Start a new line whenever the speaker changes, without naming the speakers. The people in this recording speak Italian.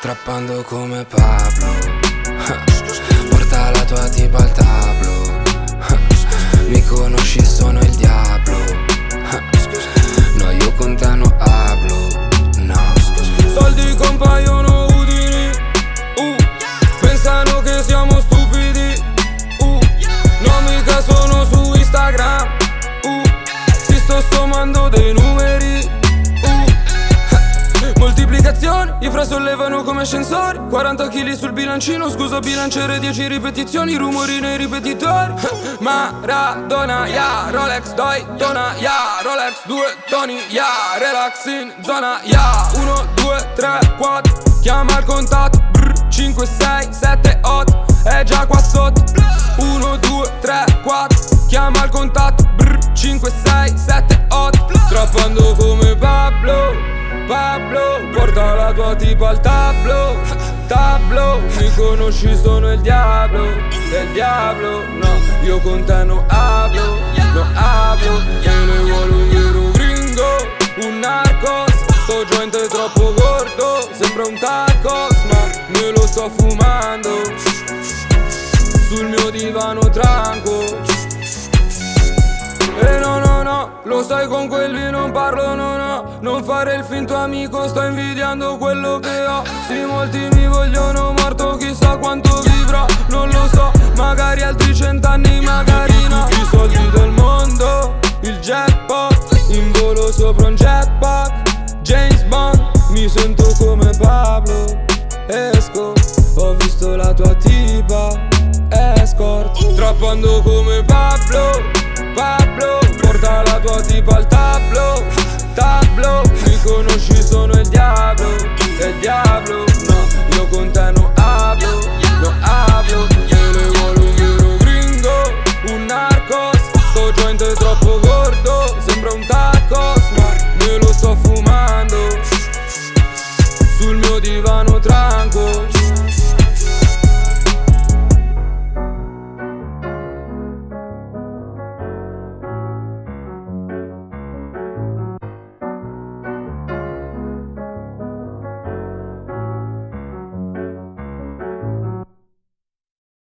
Trappando come Pablo Porta la tua tipa al tablo Mi conosci, sono il diavolo No, io con te non hablo No Soldi compaiono utili uh. Pensano che siamo stupidi uh. No, mica sono su Instagram uh. Si sto sommando dei numeri Moltiplicazione, i fra sollevano come ascensori. 40 kg sul bilancino, scusa bilanciere 10 ripetizioni Rumori nei ripetitori. Maradona, yeah, Rolex, dai, dona, yeah Rolex, due toni, yeah Relax in zona, yeah 1, 2, 3, 4 Chiama il contatto, brr, 5, 6, 7, 8 È già qua sotto. 1, 2, 3, 4 Chiama il contatto, brr, 5, 6, 7, 8 Trappando come Pablo porta la tua tipa al tablo. Tablo, mi conosci sono il diavolo. Del diavolo, no, io con te non hablo Non hablo, me ne vuole un vero gringo Un narcos, sto è troppo gordo Sembra un tacos, ma me lo sto fumando. Sul mio divano tranco lo sai con quelli non parlo no no. Non fare il finto amico, sto invidiando quello che ho. Sì molti mi vogliono morto, chissà quanto vivrò. Non lo so, magari altri cent'anni, magari no. I soldi del mondo, il jackpot. In volo sopra un jetpack. James Bond, mi sento come Pablo Esco, ho visto la tua tipa Escort, trappando come Pablo Pablo tua tipo al tablo, tablo. Mi conosci sono il diavolo, il diavolo. No, io con te non hablo, non hablo Io le vuole un vero gringo, un narco Sto joint è troppo gordo, sembra un tacos Ma me lo sto fumando. Sul mio divano tranco,